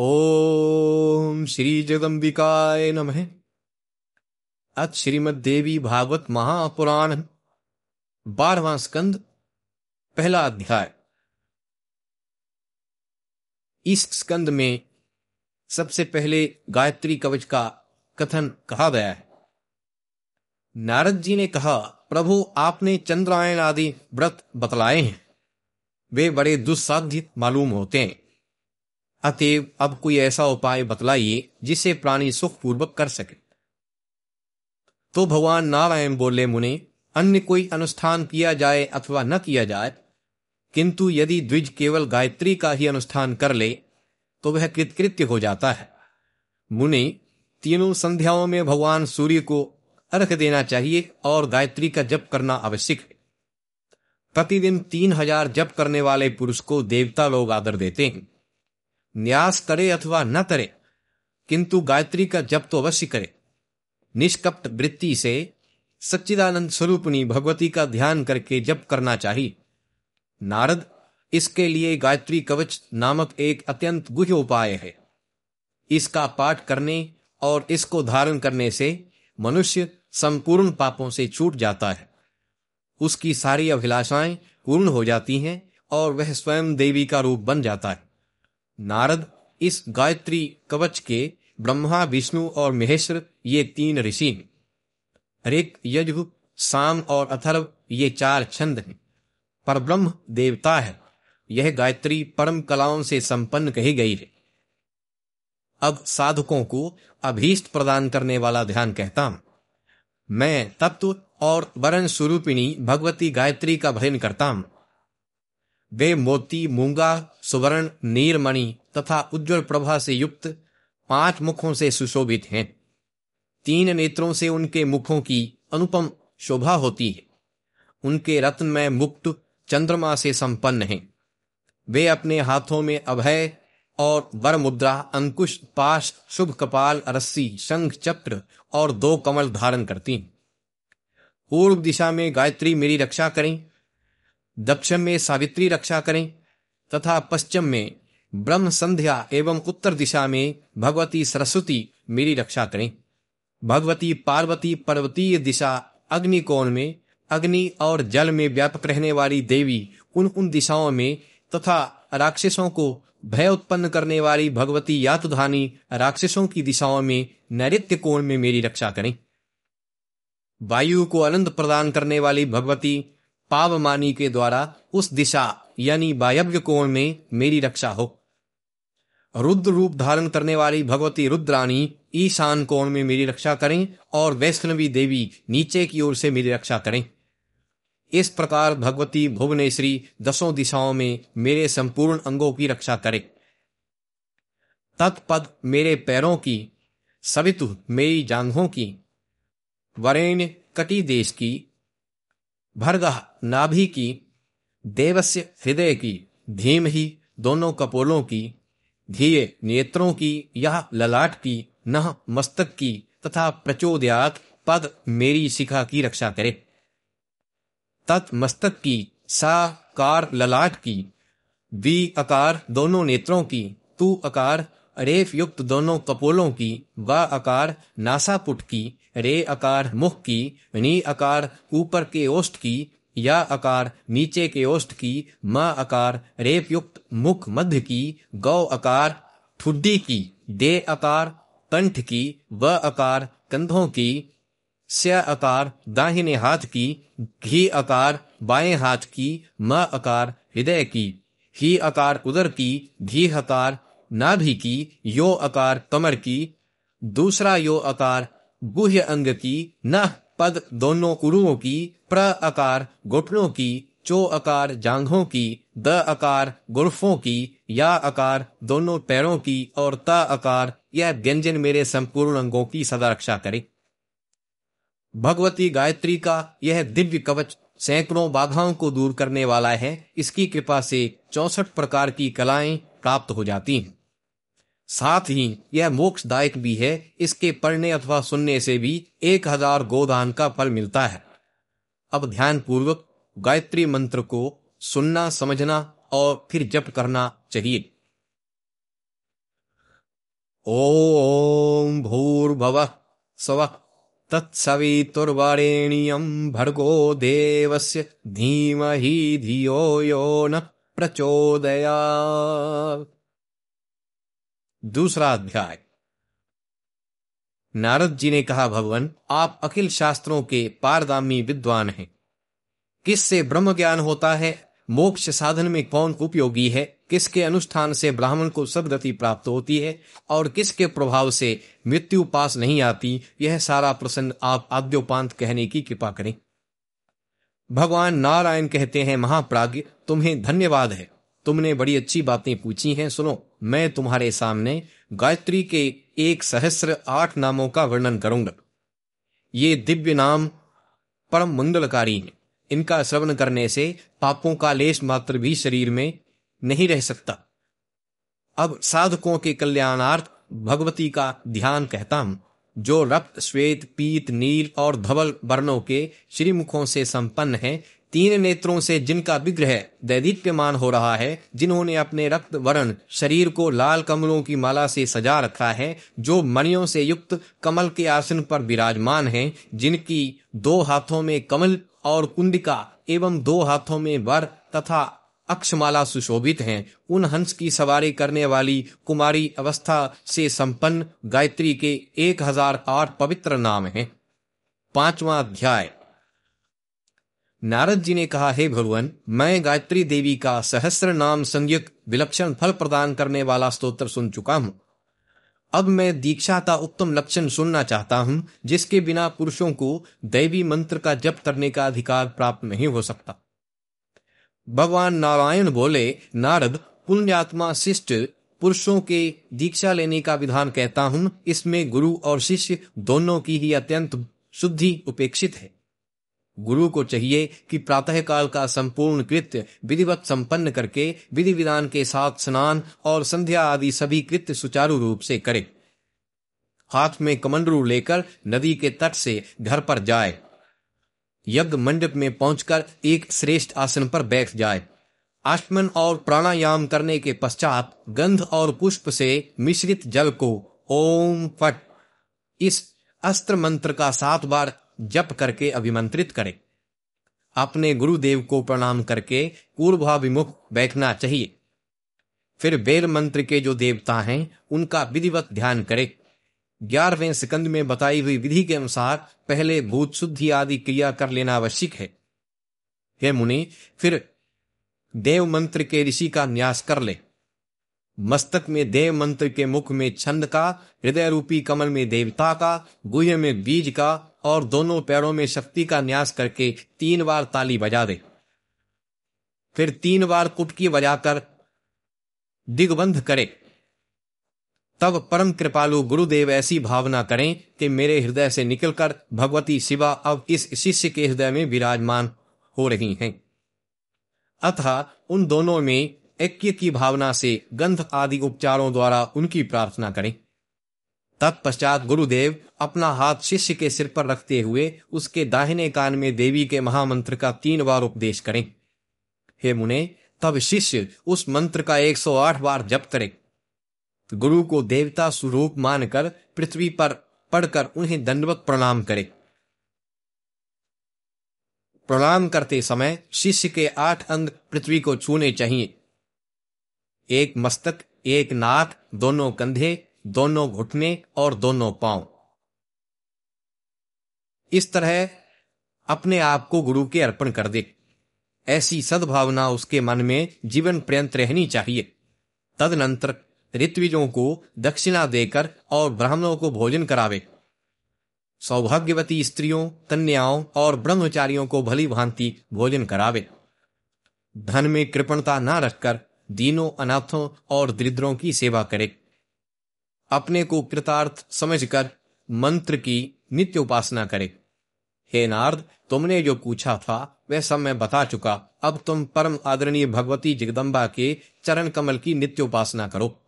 ओम श्री जगदम्बिकाय नमः। श्रीमद देवी भागवत महापुराण, बारहवां स्कंद, पहला अध्याय। इस स्कंद में सबसे पहले गायत्री कवच का कथन कहा गया है। नारद जी ने कहा, प्रभु, आपने चंद्रायन आदि व्रत बतलाए हैं। वे बड़े दुस्साध्य मालूम होते हैं। अतएव अब कोई ऐसा उपाय बतलाइए जिसे प्राणी सुखपूर्वक कर सके। तो भगवान नारायण बोले, मुने, अन्य कोई अनुष्ठान किया जाए अथवा न किया जाए, किंतु यदि द्विज केवल गायत्री का ही अनुष्ठान कर ले तो वह कृतकृत्य हो जाता है। मुनि, तीनों संध्याओं में भगवान सूर्य को अर्घ देना चाहिए और गायत्री का जप करना आवश्यक है। प्रतिदिन तीन हज़ार जप करने वाले पुरुष को देवता लोग आदर देते हैं। न्यास करे अथवा न करे, किंतु गायत्री का जप तो अवश्य करे। निष्कपट वृत्ति से सच्चिदानंद स्वरूपनी भगवती का ध्यान करके जप करना चाहिए। नारद, इसके लिए गायत्री कवच नामक एक अत्यंत गुह्य उपाय है। इसका पाठ करने और इसको धारण करने से मनुष्य संपूर्ण पापों से छूट जाता है। उसकी सारी अभिलाषाएँ पूर्ण हो जाती हैं और वह स्वयं देवी का रूप बन जाता है। नारद, इस गायत्री कवच के ब्रह्मा, विष्णु और महेश्वर, ये तीन ऋषि हैं। यजु, साम और अथर्व, ये चार छंद हैं। पर ब्रह्म देवता है। यह गायत्री परम कलाओं से संपन्न कही गई है। अब साधकों को अभीष्ट प्रदान करने वाला ध्यान कहता हूँ। मैं तत्व और वरण स्वरूपिणी भगवती गायत्री का भजन करता हूँ। वे मोती, मूँगा, सुवर्ण नीरमणि तथा उज्जवल प्रभा से युक्त पाँच मुखों से सुशोभित हैं। तीन नेत्रों से उनके मुखों की अनुपम शोभा होती है। उनके रत्न में मुक्त चंद्रमा से संपन्न हैं। वे अपने हाथों में अभय और वर मुद्रा अंकुश, पाश, शुभ कपाल, रस्सी, शंख, चक्र और दो कमल धारण करती पूर्व दिशा में गायत्री मेरी रक्षा करें। दक्षिण में सावित्री रक्षा करें, तथा पश्चिम में ब्रह्म संध्या एवं उत्तर दिशा में भगवती सरस्वती मेरी रक्षा करें। भगवती पार्वती पर्वतीय दिशा अग्नि कोण में, अग्नि और जल में व्यापक रहने वाली देवी उन उन दिशाओं में तथा राक्षसों को भय उत्पन्न करने वाली भगवती यातुधानी राक्षसों की दिशाओं में नैत्य कोण में मेरी रक्षा करें। वायु को आनंद प्रदान करने वाली भगवती पावमानी के द्वारा उस दिशा, यानी वायव्य कोण में मेरी रक्षा हो। रुद्र रूप धारण करने वाली भगवती रुद्राणी ईशान कोण में मेरी रक्षा करें और वैष्णवी देवी नीचे की ओर से मेरी रक्षा करें। इस प्रकार भगवती भुवनेश्वरी दसों दिशाओं में मेरे संपूर्ण अंगों की रक्षा करे। तत्पद मेरे पैरों की, सवितु मेरी जांघों की, वरेण्य कटी देश की भरगह नाभि की, देवस्य हृदय की, धीम ही दोनों कपोलों की, धीये नेत्रों की, यह ललाट की, नह मस्तक की, तथा प्रचोदयात पद मेरी शिखा की रक्षा करे। तत् मस्तक की, सा कार ललाट की वी अकार दोनों नेत्रों की, तू अकार रेफ युक्त दोनों कपोलों की, व आकार नासापुट की रे आकार मुख की, नी आकार ऊपर के ओष्ठ की, या आकार नीचे के ओष्ठ की, म आकार रेप युक्त मुख मध्य की, गौ आकार ठुड्डी की, दे आकार कंठ की, व आकार कंधों की, स्य आकार दाहिने हाथ की, घी आकार बाएँ हाथ की, म आकार हृदय की, ही आकार उदर की, घी आकार नाभि की, यो आकार कमर की, दूसरा यो आकार गुह्य अंग की, न पद दोनों उरुओं की, प्र आकार घुटनों की, चो आकार जांघों की, द आकार गुर्फों की, या आकार दोनों पैरों की और त आकार यह व्यंजन मेरे संपूर्ण अंगों की सदा रक्षा करे। भगवती गायत्री का यह दिव्य कवच सैकड़ों बाधाओं को दूर करने वाला है, इसकी कृपा से चौसठ प्रकार की कलाएँ प्राप्त हो जाती हैं। साथ ही यह मोक्षदायक भी है, इसके पढ़ने अथवा सुनने से भी एक हज़ार गोदान का फल मिलता है। अब ध्यान पूर्वक गायत्री मंत्र को सुनना, समझना और फिर जप करना चाहिए। ओम भूर्भव स्व तत्सवितुर्वरेण्यं भर्गो देवस्य धीमहि धियो यो न प्रचोदया दूसरा अध्याय। नारद जी ने कहा, भगवान, आप अखिल शास्त्रों के पारदामी विद्वान हैं। किससे ब्रह्म ज्ञान होता है? मोक्ष साधन में कौन उपयोगी है? किसके अनुष्ठान से ब्राह्मण को सदगति प्राप्त होती है? और किसके प्रभाव से मृत्यु पास नहीं आती? यह सारा प्रसंग आप आद्योपांत कहने की कृपा करें। भगवान नारायण कहते हैं महाप्राज्य तुम्हें धन्यवाद है। तुमने बड़ी अच्छी बातें पूछी हैं, सुनो, मैं तुम्हारे सामने गायत्री के एक सहस्र आठ नामों का वर्णन करूँगा। ये दिव्य नाम परम मंगलकारी हैं। इनका श्रवण करने से पापों का लेश मात्र भी शरीर में नहीं रह सकता। अब साधकों के कल्याणार्थ भगवती का ध्यान कहता हूँ। जो रक्त, श्वेत, पीत, नील और धवल वर्णों के श्रीमुखों से संपन्न है तीन नेत्रों से जिनका विग्रह दैदीप्यमान हो रहा है, जिन्होंने अपने रक्त वर्ण शरीर को लाल कमलों की माला से सजा रखा है, जो मणियों से युक्त कमल के आसन पर विराजमान हैं, जिनकी दो हाथों में कमल और कुंडिका एवं दो हाथों में वर तथा अक्षमाला सुशोभित हैं। उन हंस की सवारी करने वाली कुमारी अवस्था से संपन्न गायत्री के एक हज़ार आठ पवित्र नाम हैं। पांचवा अध्याय। नारद जी ने कहा, हे भगवान, मैं गायत्री देवी का सहस्र नाम संयुक्त विलक्षण फल प्रदान करने वाला स्तोत्र सुन चुका हूँ। अब मैं दीक्षा का उत्तम लक्षण सुनना चाहता हूँ, जिसके बिना पुरुषों को दैवी मंत्र का जप करने का अधिकार प्राप्त नहीं हो सकता। भगवान नारायण बोले, नारद, पुण्यात्मा शिष्ट पुरुषों के दीक्षा लेने का विधान कहता हूँ। इसमें गुरु और शिष्य दोनों की ही अत्यंत शुद्धि उपेक्षित है। गुरु को चाहिए कि प्रातः काल का संपूर्ण कृत्य विधिवत संपन्न करके विधि विधान के साथ स्नान और संध्या आदि सभी कृत्य सुचारू रूप से करे। हाथ में कमंडरू लेकर नदी के तट से घर पर जाए। यज्ञ मंडप में पहुंचकर एक श्रेष्ठ आसन पर बैठ जाए। आश्मन और प्राणायाम करने के पश्चात गंध और पुष्प से मिश्रित जल को ओम फट। इस अस्त्र मंत्र का सात बार जप करके अभिमंत्रित करे। अपने गुरुदेव को प्रणाम करके पूर्वाभिमुख बैठना चाहिए। फिर बेल मंत्र के जो देवता हैं, उनका विधिवत ध्यान करे। ग्यारहवें सिकंद में बताई हुई विधि के अनुसार पहले भूत शुद्धि आदि क्रिया कर लेना आवश्यक है। हे मुनि, फिर देव मंत्र के ऋषि का न्यास कर ले। मस्तक में देव मंत्र के मुख में छंद का, हृदय रूपी कमल में देवता का गुह में बीज का और दोनों पैरों में शक्ति का न्यास करके तीन बार ताली बजा दे। फिर तीन बार कुटकी बजाकर दिग्बंध करे। तब परम कृपालु गुरुदेव ऐसी भावना करें कि मेरे हृदय से निकलकर भगवती शिवा अब इस शिष्य के हृदय में विराजमान हो रही हैं। अतः उन दोनों में ऐक्य की भावना से गंध आदि उपचारों द्वारा उनकी प्रार्थना करें। तत्पश्चात गुरुदेव अपना हाथ शिष्य के सिर पर रखते हुए उसके दाहिने कान में देवी के महामंत्र का तीन बार उपदेश करें। हे मुने, तब शिष्य उस मंत्र का 108 बार जप करे। गुरु को देवता स्वरूप मानकर पृथ्वी पर पढ़कर उन्हें दंडवत प्रणाम करे। प्रणाम करते समय शिष्य के आठ अंग पृथ्वी को छूने चाहिए। एक मस्तक, एक नाक, दोनों कंधे, दोनों घुटने और दोनों पाँव। इस तरह अपने आप को गुरु के अर्पण कर दे। ऐसी सद्भावना उसके मन में जीवन पर्यंत रहनी चाहिए। तदनंतर ऋत्विजों को दक्षिणा देकर और ब्राह्मणों को भोजन करावे। सौभाग्यवती स्त्रियों, कन्याओं और ब्रह्मचारियों को भली भांति भोजन करावे। धन में कृपणता न रखकर दीनों, अनाथों और दरिद्रों की सेवा करे। अपने को कृतार्थ समझकर मंत्र की नित्य उपासना करे। हे नारद, तुमने जो पूछा था, वह सब मैं बता चुका। अब तुम परम आदरणीय भगवती जगदम्बा के चरण कमल की नित्य उपासना करो।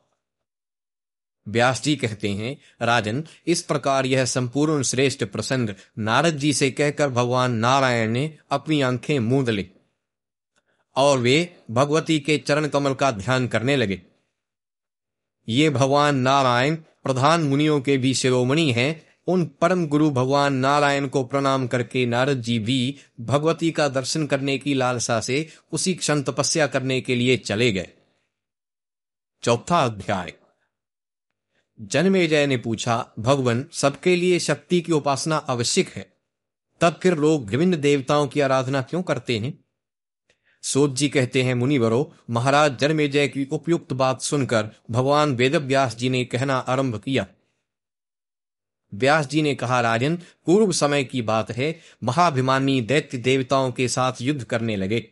व्यास जी कहते हैं, राजन, इस प्रकार यह संपूर्ण श्रेष्ठ प्रसंग नारद जी से कहकर भगवान नारायण ने अपनी आँखें मूंद ली। और वे भगवती के चरण कमल का ध्यान करने लगे। ये भगवान नारायण प्रधान मुनियों के भी शिरोमणि हैं। उन परम गुरु भगवान नारायण को प्रणाम करके नारद जी भी भगवती का दर्शन करने की लालसा से उसी क्षण तपस्या करने के लिए चले गए। चौथा अध्याय। जन्मेजय ने पूछा, भगवान, सबके लिए शक्ति की उपासना आवश्यक है। तब फिर लोग विभिन्न देवताओं की आराधना क्यों करते हैं? सोच जी कहते हैं, मुनिवरो, महाराज जन्मेजय की उपयुक्त बात सुनकर भगवान वेद व्यास जी ने कहना आरंभ किया। व्यास जी ने कहा, राजन, पूर्व समय की बात है। महाभिमानी दैत्य देवताओं के साथ युद्ध करने लगे।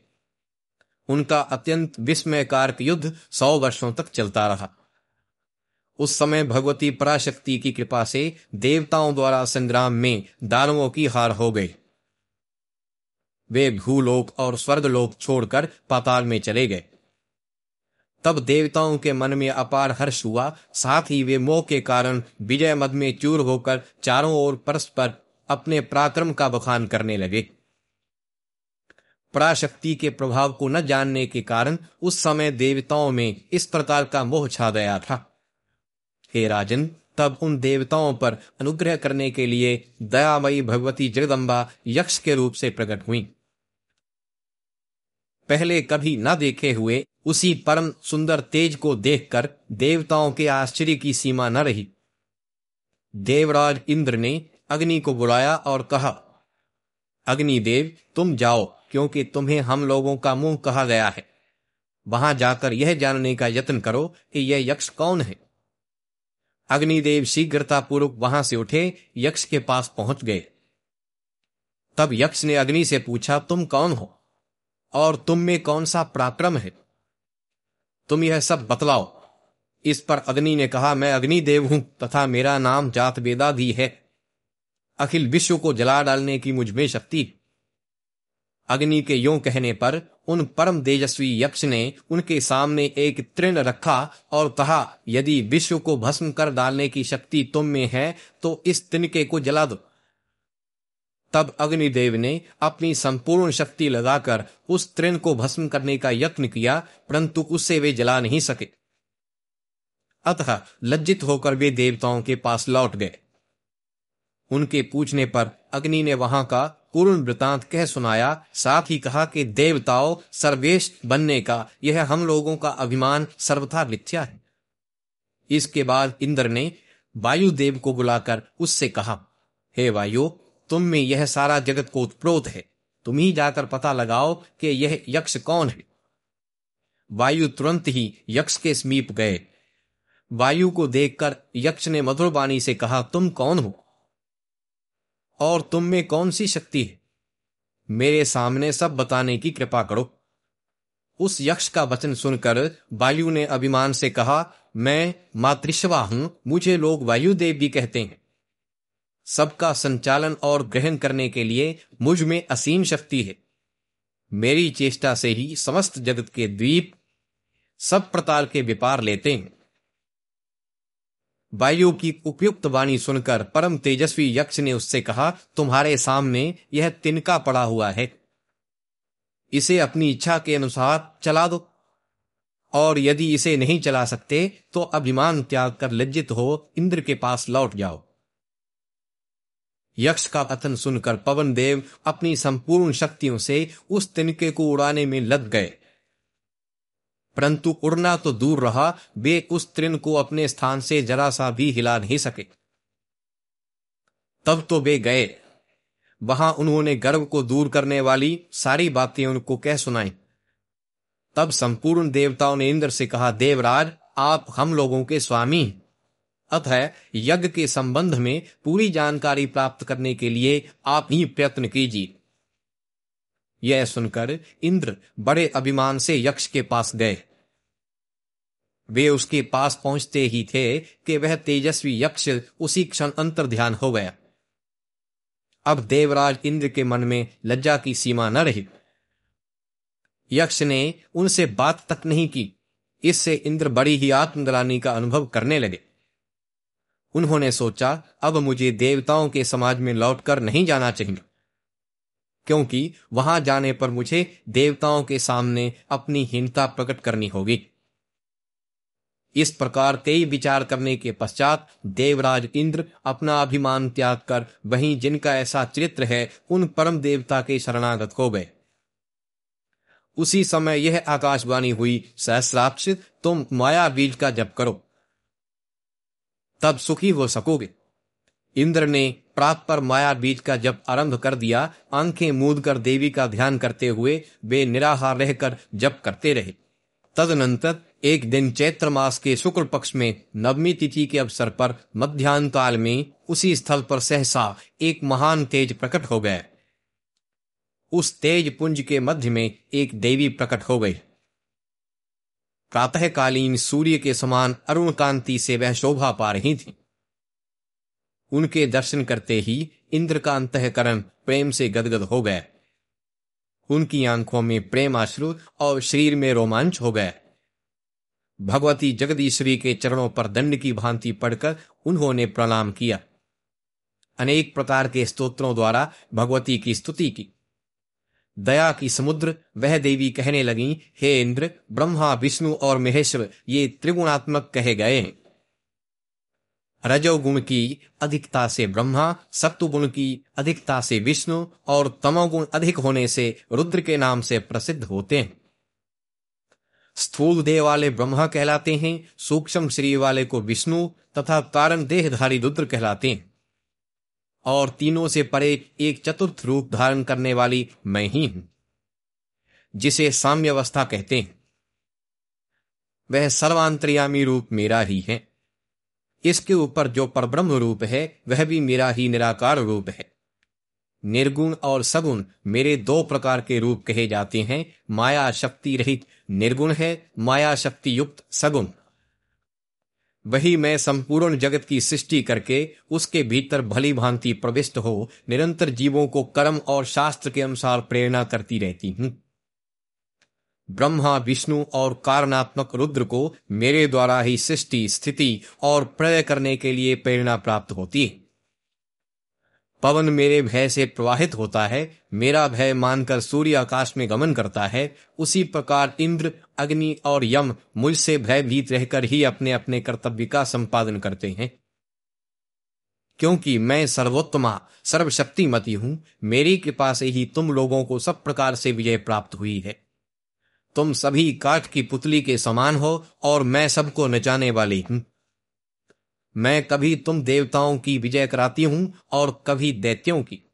उनका अत्यंत विस्मयकारक युद्ध सौ वर्षों तक चलता रहा। उस समय भगवती पराशक्ति की कृपा से देवताओं द्वारा संग्राम में दानवों की हार हो गई। वे भूलोक और स्वर्गलोक छोड़कर पाताल में चले गए। तब देवताओं के मन में अपार हर्ष हुआ। साथ ही वे मोह के कारण विजय मद में चूर होकर चारों ओर परस्पर अपने पराक्रम का बखान करने लगे। पराशक्ति के प्रभाव को न जानने के कारण उस समय देवताओं में इस प्रकार का मोह छा गया था। हे राजन, तब उन देवताओं पर अनुग्रह करने के लिए दयामयी भगवती जगदम्बा यक्ष के रूप से प्रकट हुई। पहले कभी न देखे हुए, उसी परम सुंदर तेज को देखकर देवताओं के आश्चर्य की सीमा न रही। देवराज इंद्र ने अग्नि को बुलाया और कहा, अग्निदेव, तुम जाओ, क्योंकि तुम्हें हम लोगों का मुँह कहा गया है। वहाँ जाकर यह जानने का यत्न करो कि यह यक्ष कौन है। अग्निदेव शीघ्रता पूर्वक वहाँ से उठे, यक्ष के पास पहुँच गए। तब यक्ष ने अग्नि से पूछा, तुम कौन हो? और तुम में कौन सा पराक्रम है? तुम यह सब बतलाओ। इस पर अग्नि ने कहा, मैं अग्निदेव हूँ तथा मेरा नाम जात वेदा भी है। अखिल विश्व को जला डालने की मुझमें शक्ति अग्नि के यो कहने पर उन परम तेजस्वी यक्ष ने उनके सामने एक तृण रखा और कहा, यदि विश्व को भस्म कर डालने की शक्ति तुम में है तो इस तिनके को जला दो। तब अग्निदेव ने अपनी संपूर्ण शक्ति लगाकर उस तृण को भस्म करने का यत्न किया, परंतु उससे वे जला नहीं सके। अतः लज्जित होकर वे देवताओं के पास लौट गए। उनके पूछने पर अग्नि ने वहाँ का पूर्ण वृतांत कह सुनाया, साथ ही कहा कि, देवताओं, सर्वेश बनने का, यह हम लोगों का अभिमान सर्वथा मिथ्या है। इसके बाद इंद्र ने वायुदेव को बुलाकर उससे कहा, हे वायु तुम में यह सारा जगत को उत्प्रोत है। तुम ही जाकर पता लगाओ कि यह यक्ष कौन है। वायु तुरंत ही यक्ष के समीप गए। वायु को देखकर यक्ष ने मधुर वाणी से कहा, तुम कौन हो? और तुम में कौन सी शक्ति है? मेरे सामने सब बताने की कृपा करो। उस यक्ष का वचन सुनकर वायु ने अभिमान से कहा, मैं मातृश्वा हूँ, मुझे लोग वायुदेव भी कहते हैं। सबका संचालन और ग्रहण करने के लिए मुझमें असीम शक्ति है। मेरी चेष्टा से ही समस्त जगत के द्वीप सब प्रकार के व्यापार लेते हैं। वायु की उपयुक्त वाणी सुनकर परम तेजस्वी यक्ष ने उससे कहा, तुम्हारे सामने यह तिनका पड़ा हुआ है। इसे अपनी इच्छा के अनुसार चला दो। और यदि इसे नहीं चला सकते तो अभिमान त्याग कर लज्जित हो, इंद्र के पास लौट जाओ। यक्ष का कथन सुनकर पवन देव अपनी संपूर्ण शक्तियों से उस तिनके को उड़ाने में लग गए। परंतु उड़ना तो दूर रहा, वे उस तृण को अपने स्थान से जरा सा भी हिला नहीं सके। तब तो वे गए। वहाँ उन्होंने गर्व को दूर करने वाली सारी बातें उनको कह सुनाई। तब संपूर्ण देवताओं ने इंद्र से कहा, देवराज, आप हम लोगों के स्वामी अतः यज्ञ के संबंध में पूरी जानकारी प्राप्त करने के लिए आप ही प्रयत्न कीजिए। यह सुनकर इंद्र बड़े अभिमान से यक्ष के पास गए। वे उसके पास पहुँचते ही थे कि वह तेजस्वी यक्ष उसी क्षण अंतर ध्यान हो गया। अब देवराज इंद्र के मन में लज्जा की सीमा न रही। यक्ष ने उनसे बात तक नहीं की। इससे इंद्र बड़ी ही आत्मदलानी का अनुभव करने लगे। उन्होंने सोचा, अब मुझे देवताओं के समाज में लौटकर नहीं जाना चाहिए। क्योंकि वहाँ जाने पर मुझे देवताओं के सामने अपनी हीनता प्रकट करनी होगी। इस प्रकार कई विचार करने के पश्चात देवराज इंद्र अपना अभिमान त्याग कर वहीं जिनका ऐसा चरित्र है, उन परम देवता के शरणागत हो गए। उसी समय यह आकाशवाणी हुई सहस्राक्ष तुम माया बीज का जप करो। तब सुखी हो सकोगे। इंद्र ने प्राप पर माया बीज का जब आरंभ कर दिया, आँखें मूद कर देवी का ध्यान करते हुए वे निराहार रहकर जप करते रहे। तदनंतर एक दिन चैत्र मास के शुक्ल पक्ष में नवमी तिथि के अवसर पर मध्यान्ह काल में उसी स्थल पर सहसा एक महान तेज प्रकट हो गया। उस तेज पुंज के मध्य में एक देवी प्रकट हो गई। प्रातःकालीन सूर्य के समान अरुण कांति से वह शोभा पा रही थी। उनके दर्शन करते ही इंद्र का अंतकरण प्रेम से गदगद हो गया उनकी आँखों में प्रेम आश्रु और शरीर में रोमांच हो गया भगवती जगदीश्वरी के चरणों पर दंड की भांति पढ़कर उन्होंने प्रणाम किया। अनेक प्रकार के स्तोत्रों द्वारा भगवती की स्तुति की। दया की समुद्र, वह देवी कहने लगी, हे इंद्र, ब्रह्मा, विष्णु और महेश्वर, ये त्रिगुणात्मक कहे गए रजोगुण की अधिकता से ब्रह्मा सत्वगुण की अधिकता से विष्णु और तमोगुण अधिक होने से रुद्र के नाम से प्रसिद्ध होते हैं। स्थूल देह वाले ब्रह्मा कहलाते हैं, सूक्ष्म शरीर वाले को विष्णु तथा कारण देहधारी रुद्र कहलाते हैं। और तीनों से परे एक चतुर्थ रूप धारण करने वाली मैं ही हूँ, जिसे साम्यवस्था कहते हैं। वह सर्वांतर्यामी रूप मेरा ही है। इसके ऊपर जो परब्रह्म रूप है, वह भी मेरा ही निराकार रूप है। निर्गुण और सगुण मेरे दो प्रकार के रूप कहे जाते हैं। माया शक्ति रहित निर्गुण है माया शक्ति युक्त सगुण वही मैं संपूर्ण जगत की सृष्टि करके उसके भीतर भली भांति प्रविष्ट हो, निरंतर जीवों को कर्म और शास्त्र के अनुसार प्रेरणा करती रहती हूँ। ब्रह्मा, विष्णु और कारणात्मक रुद्र को मेरे द्वारा ही सृष्टि, स्थिति और प्रय करने के लिए प्रेरणा प्राप्त होती है। पवन मेरे भय से प्रवाहित होता है, मेरा भय मानकर सूर्य आकाश में गमन करता है, उसी प्रकार इंद्र, अग्नि और यम मुझसे भयभीत रहकर ही अपने अपने कर्तव्य का संपादन करते हैं। क्योंकि मैं सर्वोत्तमा, सर्वशक्तिमती हूँ, मेरी कृपा से ही तुम लोगों को सब प्रकार से विजय प्राप्त हुई है। तुम सभी काठ की पुतली के समान हो और मैं सबको नचाने वाली हूँ। मैं कभी तुम देवताओं की विजय कराती हूँ और कभी दैत्यों की।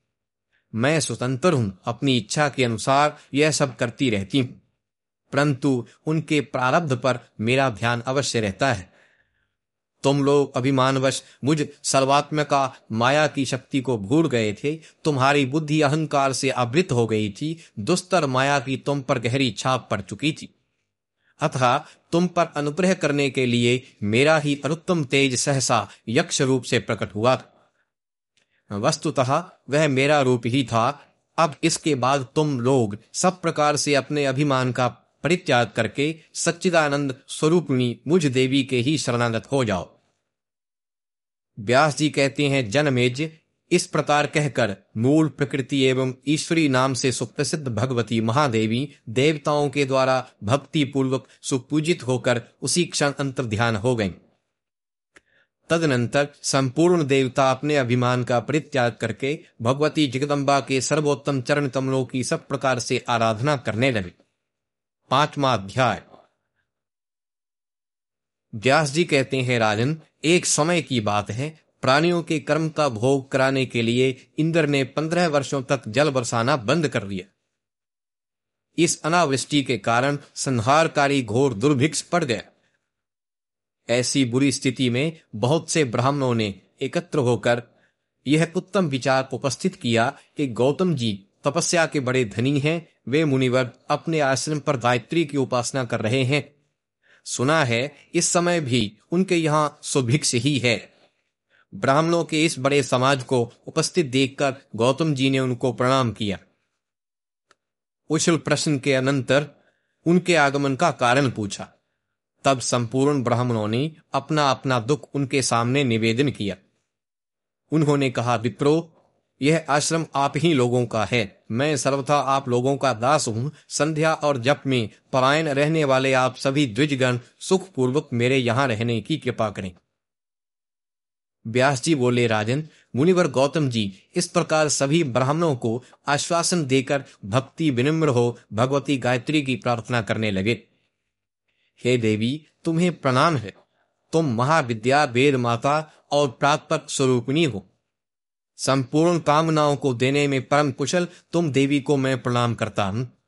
मैं स्वतंत्र हूँ, अपनी इच्छा के अनुसार यह सब करती रहती हूँ। परंतु उनके प्रारब्ध पर मेरा ध्यान अवश्य रहता है। तुम लोग अभिमानवश मुझ सर्वात्मका माया की शक्ति को भूल गए थे, तुम्हारी बुद्धि अहंकार से आवृत हो गई थी, दुस्तर माया की तुम पर गहरी छाप पड़ चुकी थी। अतः तुम पर अनुग्रह करने के लिए मेरा ही अनुत्तम तेज सहसा यक्ष रूप से प्रकट हुआ था। वस्तुतः वह मेरा रूप ही था। अब इसके बाद तुम लोग सब प्रकार से अपने अभिमान का परित्याग करके सच्चिदानंद स्वरूपणी मुझ देवी के ही शरणागत हो जाओ। व्यास जी कहते हैं, जनमेज इस प्रकार कहकर मूल प्रकृति एवं ईश्वरी नाम से सुप्रसिद्ध भगवती महादेवी देवताओं के द्वारा भक्ति पूर्वक सुपूजित होकर उसी क्षण अंतर ध्यान हो गईं। तदनंतर संपूर्ण देवता अपने अभिमान का परित्याग करके भगवती जगदम्बा के सर्वोत्तम चरण कमलों की सब प्रकार से आराधना करने लगे पांचवा अध्याय व्यास जी कहते हैं, राजन, एक समय की बात है प्राणियों के कर्म का भोग कराने के लिए इंद्र ने पंद्रह वर्षों तक जल बरसाना बंद कर दिया। इस अनावृष्टि के कारण संहारकारी घोर दुर्भिक्ष पड़ गया। ऐसी बुरी स्थिति में बहुत से ब्राह्मणों ने एकत्र होकर यह उत्तम विचार उपस्थित किया कि गौतम जी तपस्या के बड़े धनी हैं, वे मुनिवर अपने आश्रम पर गायत्री की उपासना कर रहे हैं। सुना है इस समय भी उनके यहाँ सुभिक्ष ही है। ब्राह्मणों के इस बड़े समाज को उपस्थित देखकर गौतम जी ने उनको प्रणाम किया। उछल प्रश्न के अनंतर उनके आगमन का कारण पूछा। तब संपूर्ण ब्राह्मणों ने अपना अपना दुख उनके सामने निवेदन किया। उन्होंने कहा, विप्रो, यह आश्रम आप ही लोगों का है। मैं सर्वथा आप लोगों का दास हूँ। संध्या और जप में परायण रहने वाले आप सभी द्विजगण सुखपूर्वक मेरे यहाँ रहने की कृपा करें। व्यास जी बोले, राजन, मुनिवर गौतम जी, इस प्रकार सभी ब्राह्मणों को आश्वासन देकर भक्ति विनम्र हो भगवती गायत्री की प्रार्थना करने लगे। हे देवी, तुम्हें प्रणाम है। तुम महाविद्या वेद माता और प्रात्पक स्वरूपिणी हो। संपूर्ण कामनाओं को देने में परम कुशल तुम देवी को मैं प्रणाम करता हूँ।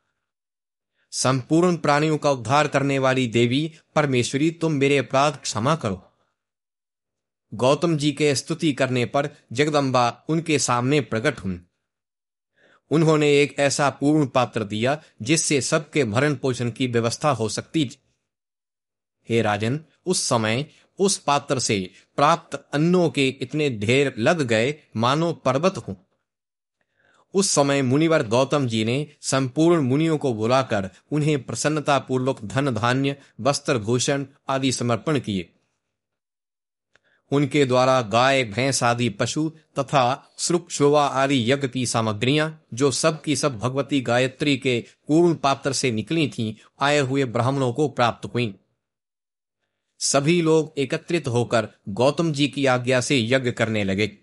संपूर्ण प्राणियों का उद्धार करने वाली देवी, परमेश्वरी, तुम मेरे अपराध क्षमा करो। गौतम जी के स्तुति करने पर जगदम्बा उनके सामने प्रकट हुई। उन्होंने एक ऐसा पूर्ण पात्र दिया जिससे सबके भरण पोषण की व्यवस्था हो सकती हे राजन, उस समय उस पात्र से प्राप्त अन्नों के इतने ढेर लग गए मानो पर्वत हो। उस समय मुनिवर गौतम जी ने संपूर्ण मुनियों को बुलाकर उन्हें प्रसन्नता पूर्वक धन धान्य, वस्त्र भूषण आदि समर्पण किए। उनके द्वारा गाय, भैंस आदि पशु तथा श्रुप शोभा आदि यज्ञ की सामग्रियाँ, जो सब की सब भगवती गायत्री के पूर्ण पात्र से निकली थीं, आए हुए ब्राह्मणों को प्राप्त हुई। सभी लोग एकत्रित होकर गौतम जी की आज्ञा से यज्ञ करने लगे।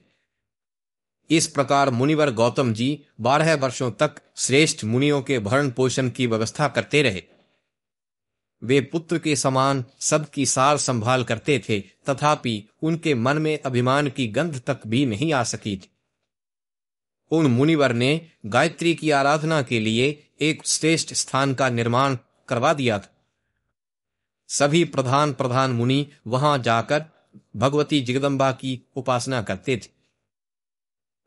इस प्रकार मुनिवर गौतम जी बारह वर्षों तक श्रेष्ठ मुनियों के भरण पोषण की व्यवस्था करते रहे। वे पुत्र के समान सबकी सार संभाल करते थे, तथापि उनके मन में अभिमान की गंध तक भी नहीं आ सकी थी। उन मुनिवर ने गायत्री की आराधना के लिए एक श्रेष्ठ स्थान का निर्माण करवा दिया था। सभी प्रधान प्रधान मुनि वहाँ जाकर भगवती जगदम्बा की उपासना करते थे।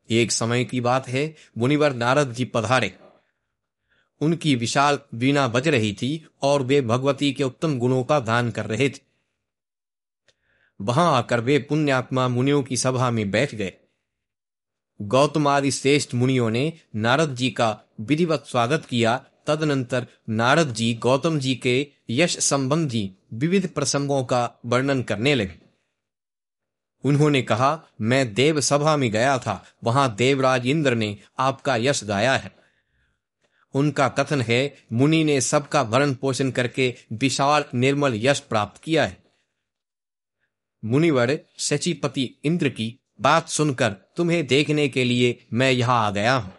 एक समय की बात है, मुनिवर नारद जी पधारे। उनकी विशाल वीणा बज रही थी और वे भगवती के उत्तम गुणों का दान कर रहे थे। वहाँ आकर वे पुण्यात्मा मुनियों की सभा में बैठ गए। गौतम आदि श्रेष्ठ मुनियों ने नारद जी का विधिवत स्वागत किया। तदनंतर नारद जी गौतम जी के यश संबंधी विविध प्रसंगों का वर्णन करने लगे। उन्होंने कहा, मैं देव सभा में गया था। वहाँ देवराज इंद्र ने आपका यश गाया है। उनका कथन है, मुनि ने सबका भरण पोषण करके विशाल निर्मल यश प्राप्त किया है। मुनिवर सचिपति इंद्र की बात सुनकर तुम्हें देखने के लिए मैं यहाँ आ गया हूँ।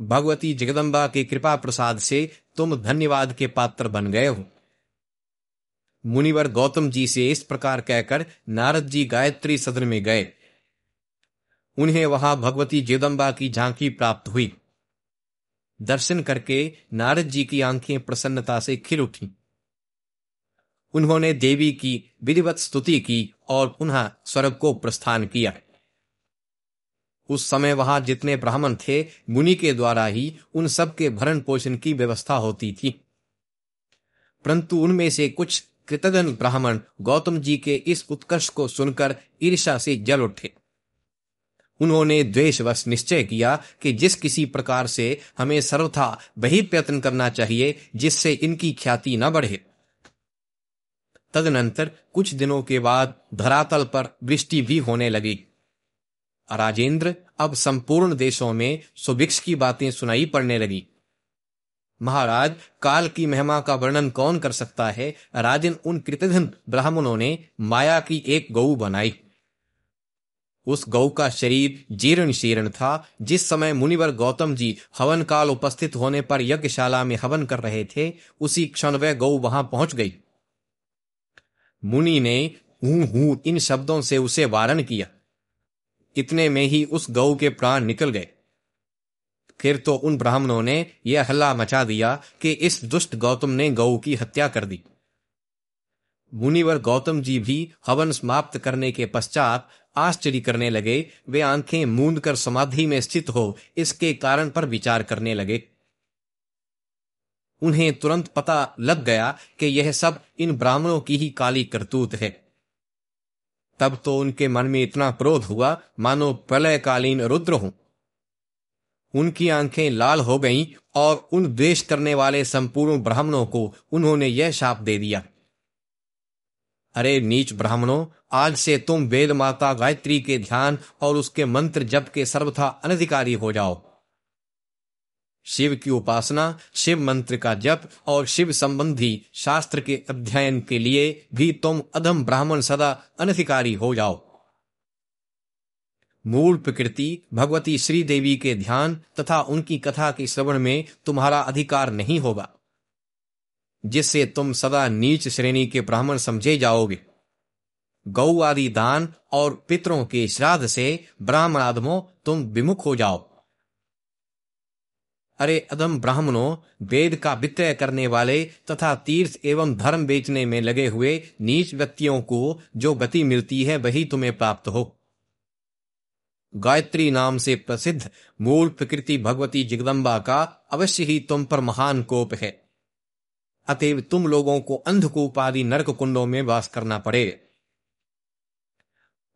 भगवती जगदम्बा के कृपा प्रसाद से तुम धन्यवाद के पात्र बन गए हो। मुनिवर गौतम जी से इस प्रकार कहकर नारद जी गायत्री सदन में गए। उन्हें वहाँ भगवती जगदम्बा की झांकी प्राप्त हुई। दर्शन करके नारद जी की आँखें प्रसन्नता से खिल उठी। उन्होंने देवी की विधिवत स्तुति की और पुनः स्वर्ग को प्रस्थान किया। उस समय वहाँ जितने ब्राह्मण थे, मुनि के द्वारा ही उन सब के भरण पोषण की व्यवस्था होती थी। परंतु उनमें से कुछ कृतघ्न ब्राह्मण गौतम जी के इस उत्कर्ष को सुनकर ईर्षा से जल उठे। उन्होंने द्वेषवश निश्चय किया कि जिस किसी प्रकार से हमें सर्वथा वही प्रयत्न करना चाहिए, जिससे इनकी ख्याति न बढ़े। तदनंतर कुछ दिनों के बाद धरातल पर वृष्टि भी होने लगी। राजेंद्र अब संपूर्ण देशों में सुभिक्ष की बातें सुनाई पड़ने लगी। महाराज, काल की महिमा का वर्णन कौन कर सकता है? राजन उन कृतधन ब्राह्मणों ने माया की एक गऊ बनाई। उस गौ का शरीर जीर्ण शीर्ण था, जिस समय मुनिवर गौतम जी हवन काल उपस्थित होने पर यज्ञशाला में हवन कर रहे थे, उसी क्षण वह गौ वहाँ पहुँच गई। मुनि ने हूँ हूँ इन शब्दों से उसे वारण किया। इतने में ही उस गौ के प्राण निकल गए। फिर तो उन ब्राह्मणों ने यह हल्ला मचा दिया कि इस दुष्ट गौतम ने गौ की हत्या कर दी। मुनिवर गौतम जी भी हवन समाप्त करने के पश्चात आश्चर्य करने लगे। वे आँखें मूंद कर समाधि में स्थित हो, इसके कारण पर विचार करने लगे। उन्हें तुरंत पता लग गया कि यह सब इन ब्राह्मणों की ही काली करतूत है। तब तो उनके मन में इतना क्रोध हुआ, मानो प्रलयकालीन रुद्र हों। उनकी आँखें लाल हो गईं और उन द्वेष करने वाले संपूर्ण ब्राह्मणों को उन्होंने यह शाप दे दिया। अरे नीच ब्राह्मणों आज से तुम वेद माता गायत्री के ध्यान और उसके मंत्र जप के सर्वथा अनधिकारी हो जाओ। शिव की उपासना, शिव मंत्र का जप और शिव संबंधी शास्त्र के अध्ययन के लिए भी तुम अधम ब्राह्मण सदा अनधिकारी हो जाओ। मूल प्रकृति, भगवती श्री देवी के ध्यान तथा उनकी कथा के श्रवण में तुम्हारा अधिकार नहीं होगा। जिससे तुम सदा नीच श्रेणी के ब्राह्मण समझे जाओगे। गौ आदि दान और पितरों के श्राद्ध से ब्राह्मण आदमो तुम विमुख हो जाओ। अरे अदम ब्राह्मणों, वेद का वित्रय करने वाले तथा तीर्थ एवं धर्म बेचने में लगे हुए नीच व्यक्तियों को जो गति मिलती है, वही तुम्हें प्राप्त हो। गायत्री नाम से प्रसिद्ध मूल प्रकृति भगवती जगदम्बा का अवश्य ही तुम पर महान कोप है। अतएव तुम लोगों को अंधकूप आदि नरक कुंडों में वास करना पड़े।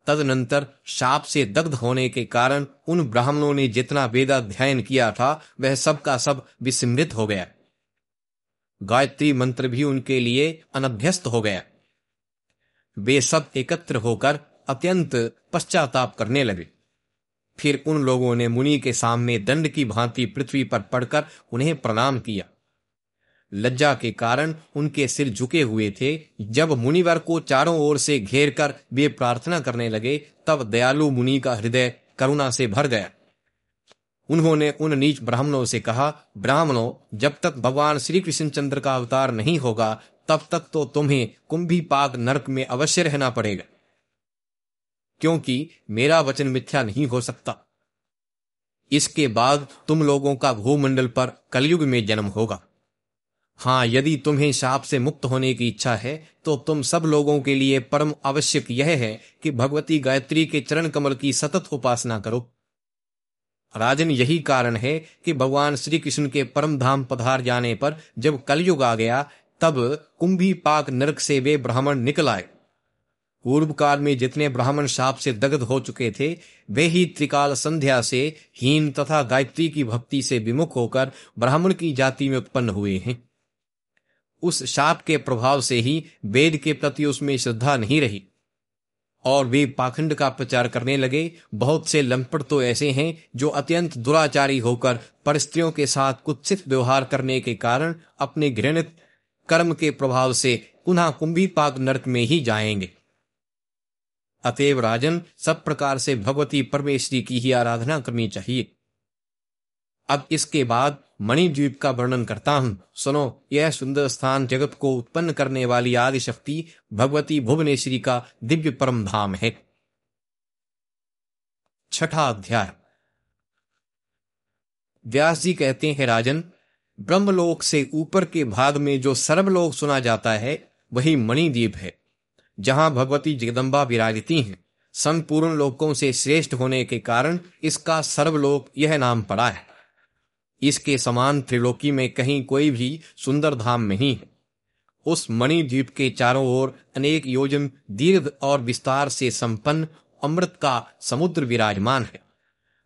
तदनंतर शाप से दग्ध होने के कारण उन ब्राह्मणों ने जितना वेदाध्ययन किया था, वह सब का सब विस्मृत हो गया। गायत्री मंत्र भी उनके लिए अनभ्यस्त हो गया। वे सब एकत्र होकर अत्यंत पश्चाताप करने लगे। फिर उन लोगों ने मुनि के सामने दंड की भांति पृथ्वी पर पड़कर उन्हें प्रणाम किया। लज्जा के कारण उनके सिर झुके हुए थे। जब मुनिवर को चारों ओर से घेर कर वे प्रार्थना करने लगे, तब दयालु मुनि का हृदय करुणा से भर गया। उन्होंने उन नीच ब्राह्मणों से कहा, ब्राह्मणों, जब तक भगवान श्री कृष्ण चंद्र का अवतार नहीं होगा, तब तक तो तुम्हें कुंभी पाक नरक में अवश्य रहना पड़ेगा। क्योंकि मेरा वचन मिथ्या नहीं हो सकता। इसके बाद तुम लोगों का भूमंडल पर कलयुग में जन्म होगा। हाँ यदि तुम्हें शाप से मुक्त होने की इच्छा है तो तुम सब लोगों के लिए परम आवश्यक यह है कि भगवती गायत्री के चरण कमल की सतत उपासना करो। राजन, यही कारण है कि भगवान श्री कृष्ण के परम धाम पधार जाने पर जब कलयुग आ गया, तब कुंभी पाक नरक से वे ब्राह्मण निकल आए। पूर्व काल में जितने ब्राह्मण शाप से दग्ध हो चुके थे, वे ही त्रिकाल संध्या से हीन तथा गायत्री की भक्ति से विमुख होकर ब्राह्मण की जाति में उत्पन्न हुए हैं। उस शाप के प्रभाव से ही वेद के प्रति उसमें श्रद्धा नहीं रही। और वे पाखंड का प्रचार करने लगे। बहुत से लंपट तो ऐसे हैं जो अत्यंत दुराचारी होकर परिस्त्रियों के साथ कुत्सित व्यवहार करने के कारण अपने घृणित कर्म के प्रभाव से पुनः कुंभी पाक नरक में ही जाएँगे। अतएव राजन, सब प्रकार से भगवती परमेश्वरी की ही आराधना करनी चाहिए। अब इसके बाद मणिद्वीप का वर्णन करता हूँ। सुनो, यह सुंदर स्थान जगत को उत्पन्न करने वाली आदि शक्ति भगवती भुवनेश्वरी का दिव्य परम धाम है। छठा अध्याय। व्यास जी कहते हैं, राजन, ब्रह्मलोक से ऊपर के भाग में जो सर्वलोक सुना जाता है, वही मणिद्वीप है, जहाँ भगवती जगदम्बा विराजती हैं। संपूर्ण लोकों से श्रेष्ठ होने के कारण इसका सर्वलोक यह नाम पड़ा है। इसके समान त्रिलोकी में कहीं कोई भी सुंदर धाम नहीं है। उस मणिद्वीप के चारों ओर अनेक योजन दीर्घ और विस्तार से संपन्न अमृत का समुद्र विराजमान है।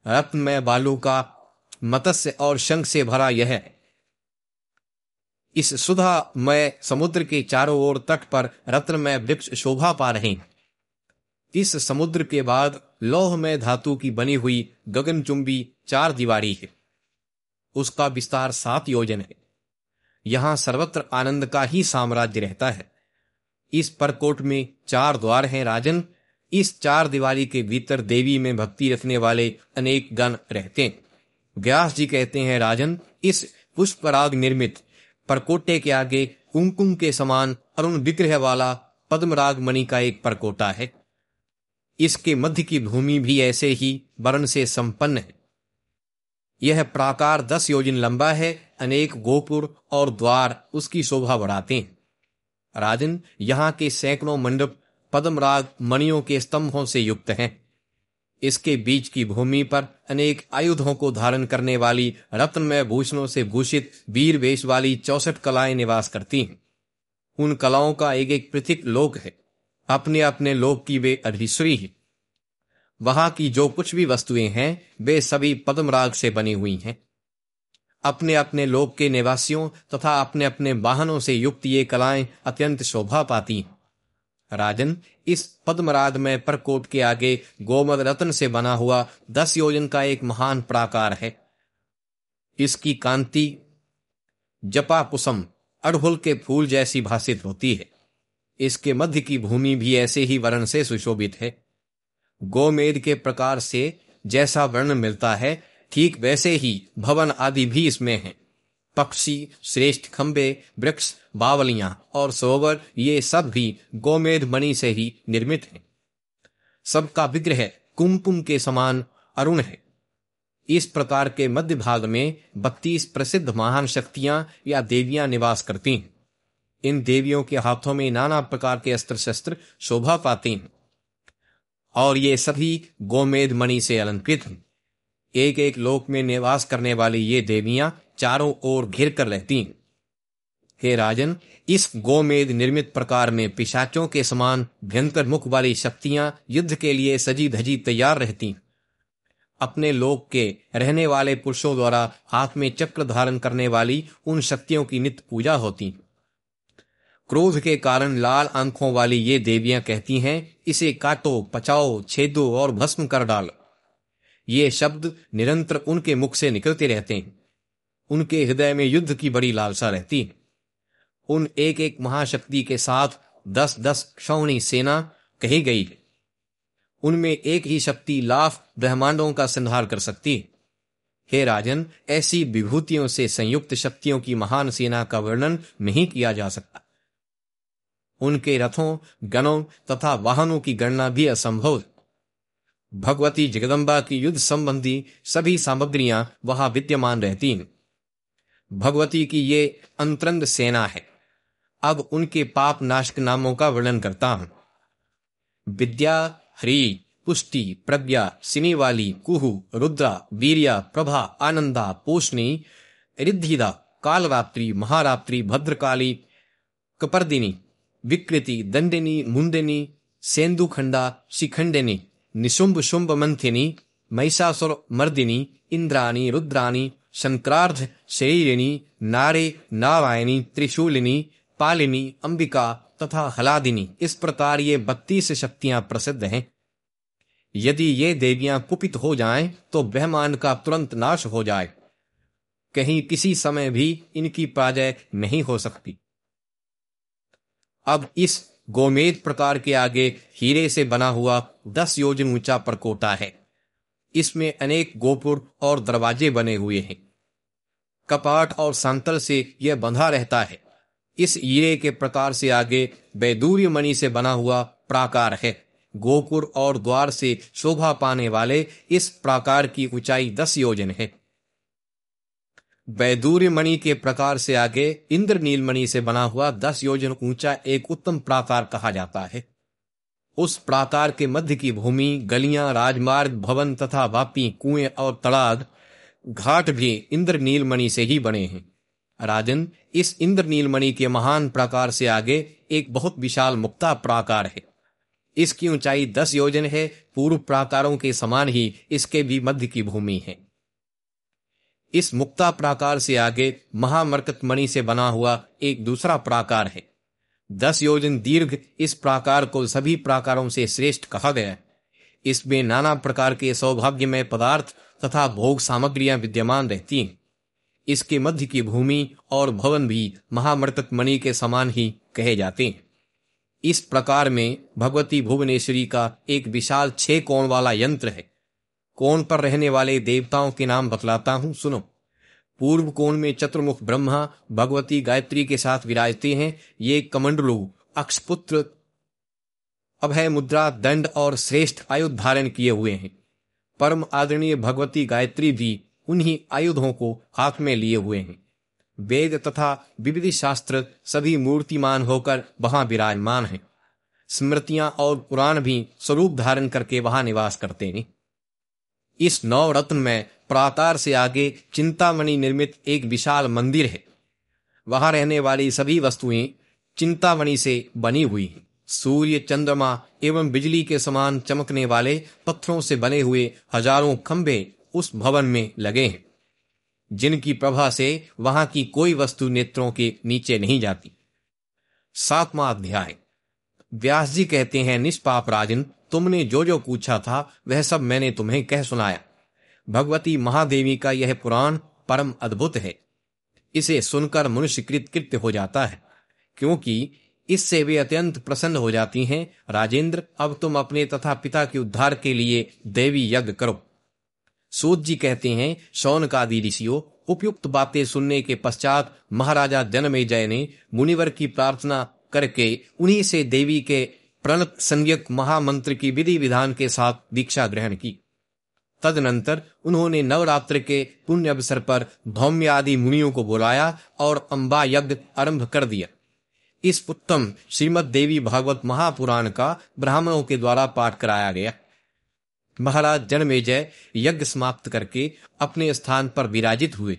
रत्नमय बालू का मत्स्य और शंख से भरा यह है। इस सुधामय समुद्र के चारों ओर तट पर रत्नमय वृक्ष शोभा पा रहे हैं। इस समुद्र के बाद लौहमय धातु की बनी हुई गगनचुंबी चार दीवारी है। उसका विस्तार सात योजन है। यहाँ सर्वत्र आनंद का ही साम्राज्य रहता है। इस परकोट में चार द्वार हैं राजन। इस चार दिवाली के भीतर देवी में भक्ति रखने वाले अनेक गण रहते हैं। व्यास जी कहते हैं, राजन, इस पुष्पराग निर्मित परकोटे के आगे कुमकुम के समान अरुण विग्रह वाला पद्मराग मणि का एक परकोटा है। इसके मध्य की भूमि भी ऐसे ही वर्ण से संपन्न है। यह प्राकार दस योजन लंबा है, अनेक गोपुर और द्वार उसकी शोभा बढ़ाते हैं। राजन, यहाँ के सैकड़ों मंडप पद्मराग मणियों के स्तंभों से युक्त हैं। इसके बीच की भूमि पर अनेक आयुधों को धारण करने वाली रत्नमय भूषणों से भूषित वीर वेश वाली चौसठ कलाएँ निवास करती हैं। उन कलाओं का एक एक पृथक लोक है। अपने अपने लोक की वे अधीश्वरी है। वहाँ की जो कुछ भी वस्तुएँ हैं, वे सभी पद्मराग से बनी हुई हैं। अपने अपने लोक के निवासियों तथा अपने अपने वाहनों से युक्त ये कलाएँ अत्यंत शोभा पाती राजन, इस पद्मराज में प्रकोट के आगे गोमद रत्न से बना हुआ दस योजन का एक महान प्राकार है। इसकी कांति जपा कुसम अड़हुल के फूल जैसी भाषित होती है। इसके मध्य की भूमि भी ऐसे ही वर्ण से सुशोभित है। गोमेद के प्रकार से जैसा वर्ण मिलता है, ठीक वैसे ही भवन आदि भी इसमें हैं। पक्षी, श्रेष्ठ खंबे वृक्ष, बावलियाँ और सरोवर, ये सब भी गोमेद मणि से ही निर्मित हैं। सबका विग्रह कुमकुम के समान अरुण है। इस प्रकार के मध्य भाग में बत्तीस प्रसिद्ध महान शक्तियाँ या देवियाँ निवास करती हैं। इन देवियों के हाथों में नाना प्रकार के अस्त्र शस्त्र शोभा पाती हैं। और ये सभी गोमेद मणि से अलंकृत हैं। एक एक लोक में निवास करने वाली ये देवियाँ चारों ओर घिर कर रहती हैं। हे राजन, इस गोमेद निर्मित प्रकार में पिशाचों के समान भयंकर मुख वाली शक्तियाँ युद्ध के लिए सजी धजी तैयार रहती अपने लोक के रहने वाले पुरुषों द्वारा हाथ में चक्र धारण करने वाली उन शक्तियों की नित्य पूजा होती क्रोध के कारण लाल आँखों वाली ये देवियाँ कहती हैं, इसे काटो, पचाओ, छेदो और भस्म कर डालो। ये शब्द निरंतर उनके मुख से निकलते रहते हैं। उनके हृदय में युद्ध की बड़ी लालसा रहती है। उन एक एक महाशक्ति के साथ दस दस क्षौणी सेना कही गई उनमें एक ही शक्ति लाफ ब्रह्मांडों का संहार कर सकती है। हे राजन, ऐसी विभूतियों से संयुक्त शक्तियों की महान सेना का वर्णन नहीं किया जा सकता। उनके रथों, गणों तथा वाहनों की गणना भी असंभव। भगवती जगदम्बा की युद्ध संबंधी सभी सामग्रियाँ वहाँ विद्यमान रहती भगवती की ये अंतरंग सेना है। अब उनके पाप नाशक नामों का वर्णन करता हूँ। विद्या, हरि, पुष्टि, प्रज्ञा, सिनीवाली, कुहु, रुद्रा, वीरिया, प्रभा, आनंदा, पोषणी, रिद्धिदा, कालरात्रि, महारात्रि, भद्रकाली, कपर्दिनी विकृति, दंडिनी, मुंदिनी सेंदुखंडा शिखंडिनी, निशुंभ शुंभ मंथिनी महिषासुर मर्दिनी, इंद्राणी, रुद्राणी, शंकरार्ध शरीरिणी, नारे नारायणी त्रिशूलिनी, पालिनी, अंबिका तथा हलादिनी। इस प्रकार ये बत्तीस शक्तियाँ प्रसिद्ध हैं। यदि ये देवियाँ कुपित हो जाएँ तो ब्रह्मांड का तुरंत नाश हो जाए। कहीं किसी समय भी इनकी पराजय नहीं हो सकती। अब इस गोमेद प्रकार के आगे हीरे से बना हुआ दस योजन ऊँचा परकोटा है। इसमें अनेक गोपुर और दरवाजे बने हुए हैं। कपाट और सांतल से यह बंधा रहता है। इस हीरे के प्रकार से आगे बैदूर्य मणि से बना हुआ प्राकार है। गोपुर और द्वार से शोभा पाने वाले इस प्राकार की ऊंचाई दस योजन है। वैदूर्य मणि के प्रकार से आगे इंद्र नीलमणि से बना हुआ दस योजन ऊँचा एक उत्तम प्राकार कहा जाता है। उस प्राकार के मध्य की भूमि, गलियाँ, राजमार्ग, भवन तथा वापी, कुएँ और तड़ाग, घाट भी इंद्र नीलमणि से ही बने हैं। राजन, इस इंद्र नीलमणि के महान प्राकार से आगे एक बहुत विशाल मुक्ता प्राकार है। इसकी ऊंचाई दस योजन है, पूर्व प्राकारों के समान ही इसके भी मध्य की भूमि है। इस मुक्ता प्राकार से आगे महामरकत मणि से बना हुआ एक दूसरा प्राकार है। दस योजन दीर्घ इस प्राकार को सभी प्राकारों से श्रेष्ठ कहा गया इसमें नाना प्रकार के सौभाग्यमय पदार्थ तथा भोग सामग्रियाँ विद्यमान रहती हैं। इसके मध्य की भूमि और भवन भी महामृतक मणि के समान ही कहे जाते हैं। इस प्रकार में भगवती भुवनेश्वरी का एक विशाल छह कोण वाला यंत्र है। कोण पर रहने वाले देवताओं के नाम बतलाता हूँ, सुनो। पूर्व कोण में चतुर्मुख ब्रह्मा भगवती गायत्री के साथ विराजते हैं, ये कमंडलु, अक्षपुत्र, अभय मुद्रा, दंड और श्रेष्ठ आयुध धारण किए हुए हैं। परम आदरणीय भगवती गायत्री भी उन्हीं आयुधों को हाथ में लिए हुए हैं। वेद तथा विविध शास्त्र सभी मूर्तिमान होकर वहाँ विराजमान हैं। स्मृतियाँ और पुराण भी स्वरूप धारण करके वहाँ निवास करते हैं। इस नौ रत्न में प्रातार से आगे चिंतामणि निर्मित एक विशाल मंदिर है। वहाँ रहने वाली सभी वस्तुएँ चिंतामणि से बनी हुई हैं। सूर्य, चंद्रमा एवं बिजली के समान चमकने वाले पत्थरों से बने हुए हज़ारों खंबे उस भवन में लगे हैं, जिनकी प्रभा से वहाँ की कोई वस्तु नेत्रों के नीचे नहीं जाती। सातवां अध्याय। व्यास जी कहते हैं, निष्पाप राजन तुमने जो जो पूछा था, वह सब मैंने तुम्हें कह सुनाया। भगवती महादेवी का यह पुराण परम अद्भुत है। इसे सुनकर मनुष्य कृतकृत्य हो जाता है, क्योंकि इससे वे अत्यंत प्रसन्न हो जाती हैं, राजेंद्र, अब तुम अपने तथा पिता के उद्धार के लिए देवी यज्ञ करो। सूत जी कहते हैं शौन का आदि ऋषियों, उपयुक्त बातें सुनने के पश्चात महाराजा जय ने मुनिवर की प्रार्थना करके उन्हीं से देवी के प्रणत संज्ञक महामंत्र की विधि विधान के साथ दीक्षा ग्रहण की। तदनंतर उन्होंने नवरात्र के पुण्य अवसर पर धौम्य आदि मुनियों को बुलाया और अंबा यज्ञ आरंभ कर दिया। इस उत्तम श्रीमद देवी भागवत महापुराण का ब्राह्मणों के द्वारा पाठ कराया गया। महाराज जन्मेजय यज्ञ समाप्त करके अपने स्थान पर विराजित हुए।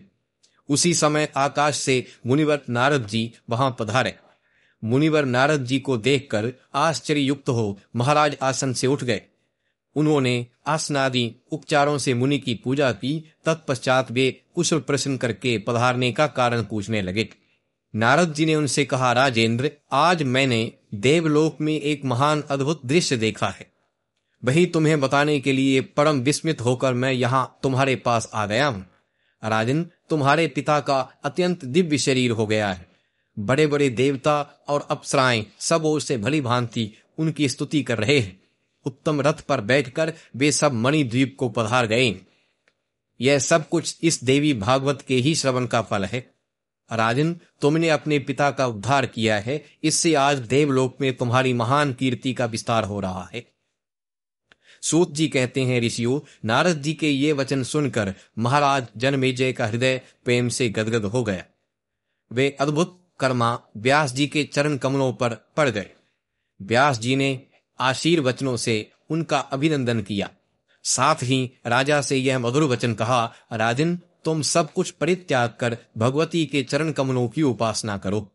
उसी समय आकाश से मुनिवर नारद जी वहाँ पधारे। मुनिवर नारद जी को देखकर आश्चर्य युक्त हो महाराज आसन से उठ गए। उन्होंने आसनादि उपचारों से मुनि की पूजा की, तत्पश्चात वे कुशल प्रश्न करके पधारने का कारण पूछने लगे। नारद जी ने उनसे कहा, राजेंद्र, आज मैंने देवलोक में एक महान अद्भुत दृश्य देखा है। वही तुम्हें बताने के लिए परम विस्मित होकर मैं यहाँ तुम्हारे पास आ गया हूँ। राजन, तुम्हारे पिता का अत्यंत दिव्य शरीर हो गया है। बड़े बड़े देवता और अप्सराएँ सब ओर से भली भांति उनकी स्तुति कर रहे हैं। उत्तम रथ पर बैठकर वे सब मणिद्वीप को पधार गए। यह सब कुछ इस देवी भागवत के ही श्रवण का फल है। राजन, तुमने अपने पिता का उद्धार किया है। इससे आज देवलोक में तुम्हारी महान कीर्ति का विस्तार हो रहा है। सूत जी कहते हैं, ऋषियों, नारद जी के ये वचन सुनकर महाराज जनमेजय का हृदय प्रेम से गदगद हो गया। वे अद्भुत कर्मा व्यास जी के चरण कमलों पर पड़ गए। व्यास जी ने आशीर्वचनों से उनका अभिनंदन किया। साथ ही राजा से यह मधुर वचन कहा, राजन, तुम सब कुछ परित्याग कर भगवती के चरण कमलों की उपासना करो।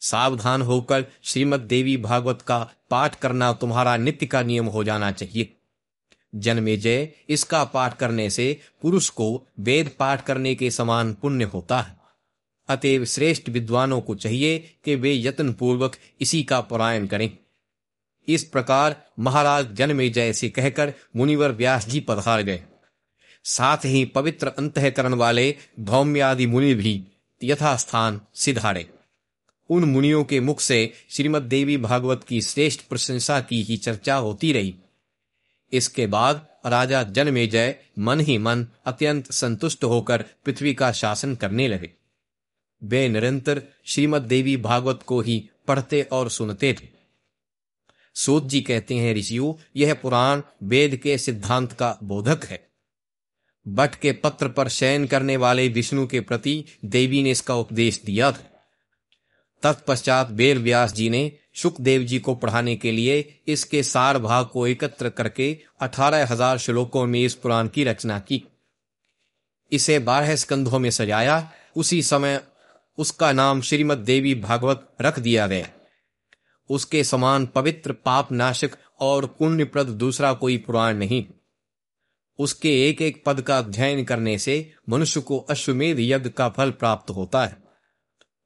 सावधान होकर श्रीमद देवी भागवत का पाठ करना तुम्हारा नित्य का नियम हो जाना चाहिए। जन्मेजय इसका पाठ करने से पुरुष को वेद पाठ करने के समान पुण्य होता है। अतएव श्रेष्ठ विद्वानों को चाहिए कि वे यत्न पूर्वक इसी का परायण करें। इस प्रकार महाराज जन्मेजय से कहकर मुनिवर व्यास जी पधार गए। साथ ही पवित्र अंतकरण वाले धौम्यादि मुनि भी यथास्थान सिधारे। उन मुनियों के मुख से श्रीमद देवी भागवत की श्रेष्ठ प्रशंसा की ही चर्चा होती रही। इसके बाद राजा जन्मेजय मन ही मन अत्यंत संतुष्ट होकर पृथ्वी का शासन करने लगे। वे निरंतर श्रीमद देवी भागवत को ही पढ़ते और सुनते थे। सूत जी कहते हैं, ऋषियों, यह पुराण वेद के सिद्धांत का बोधक है। बट के पत्र पर शयन करने वाले विष्णु के प्रति देवी ने इसका उपदेश दिया था। तत्पश्चात बेल व्यास जी ने सुखदेव जी को पढ़ाने के लिए इसके सार भाग को एकत्र करके अठारह हज़ार श्लोकों में इस पुराण की रचना की। इसे बारह स्कंधों में सजाया। उसी समय उसका नाम श्रीमद देवी भागवत रख दिया गया। उसके समान पवित्र पाप नाशक और पुण्यप्रद दूसरा कोई पुराण नहीं। उसके एक एक पद का अध्ययन करने से मनुष्य को अश्वमेध यज्ञ का फल प्राप्त होता है।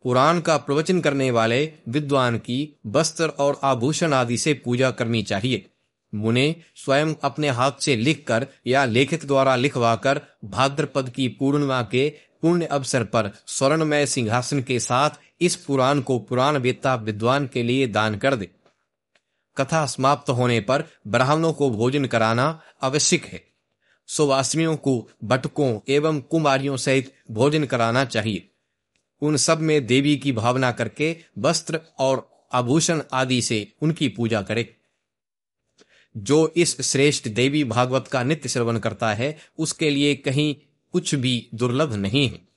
पुराण का प्रवचन करने वाले विद्वान की वस्त्र और आभूषण आदि से पूजा करनी चाहिए। मुने स्वयं अपने हाथ से लिखकर या लेखक द्वारा लिखवाकर भाद्रपद की पूर्णिमा के पुण्य अवसर पर स्वर्णमय सिंहासन के साथ इस पुराण को पुराण वेत्ता विद्वान के लिए दान कर दे। कथा समाप्त होने पर ब्राह्मणों को भोजन कराना आवश्यक है। सुवासियों को बटकों एवं कुमारियों सहित भोजन कराना चाहिए। उन सब में देवी की भावना करके वस्त्र और आभूषण आदि से उनकी पूजा करे। जो इस श्रेष्ठ देवी भागवत का नित्य श्रवण करता है, उसके लिए कहीं कुछ भी दुर्लभ नहीं है।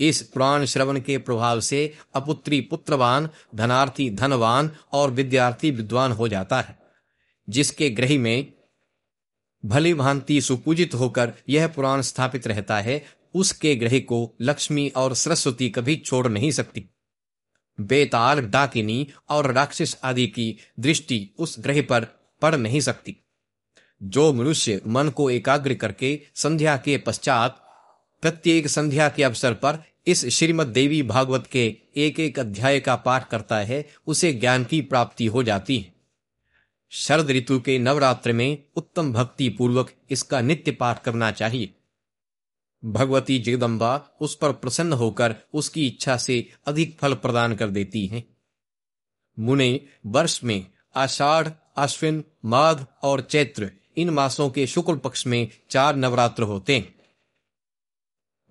इस पुराण श्रवण के प्रभाव से अपुत्री पुत्रवान, धनार्थी धनवान और विद्यार्थी विद्वान हो जाता है, जिसके ग्रह में भली भांति सुपूजित होकर यह पुराण स्थापित रहता है, उसके ग्रह को लक्ष्मी और सरस्वती कभी छोड़ नहीं सकती। बेताल, डाकिनी और राक्षस आदि की दृष्टि उस ग्रह पर पड़ नहीं सकती। जो मनुष्य मन को एकाग्र करके संध्या के पश्चात प्रत्येक संध्या के अवसर पर इस श्रीमद देवी भागवत के एक एक अध्याय का पाठ करता है, उसे ज्ञान की प्राप्ति हो जाती है। शरद ऋतु के नवरात्र में उत्तम भक्ति पूर्वक इसका नित्य पाठ करना चाहिए। भगवती जगदम्बा उस पर प्रसन्न होकर उसकी इच्छा से अधिक फल प्रदान कर देती हैं। मुने, वर्ष में आषाढ़, अश्विन, माघ और चैत्र इन मासों के शुक्ल पक्ष में चार नवरात्र होते हैं।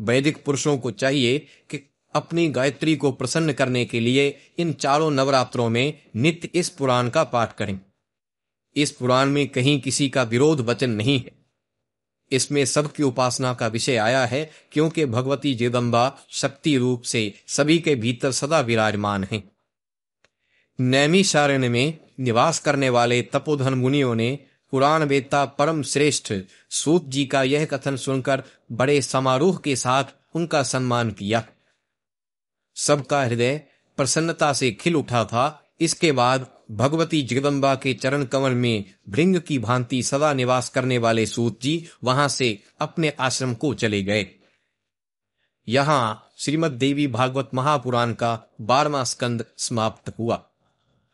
वैदिक पुरुषों को चाहिए कि अपनी गायत्री को प्रसन्न करने के लिए इन चारों नवरात्रों में नित्य इस पुराण का पाठ करें। इस पुराण में कहीं किसी का विरोध वचन नहीं है। इसमें सबकी उपासना का विषय आया है, क्योंकि भगवती जगदम्बा शक्ति रूप से सभी के भीतर सदा विराजमान हैं। नैमिषारण्य में निवास करने वाले तपोधन मुनियों ने पुराण वेता परम श्रेष्ठ सूत जी का यह कथन सुनकर बड़े समारोह के साथ उनका सम्मान किया। सबका हृदय प्रसन्नता से खिल उठा था। इसके बाद भगवती जगदम्बा के चरण कमल में भृंग की भांति सदा निवास करने वाले सूत जी वहाँ से अपने आश्रम को चले गए। यहाँ श्रीमद देवी भागवत महापुराण का बारवा स्कंद समाप्त हुआ।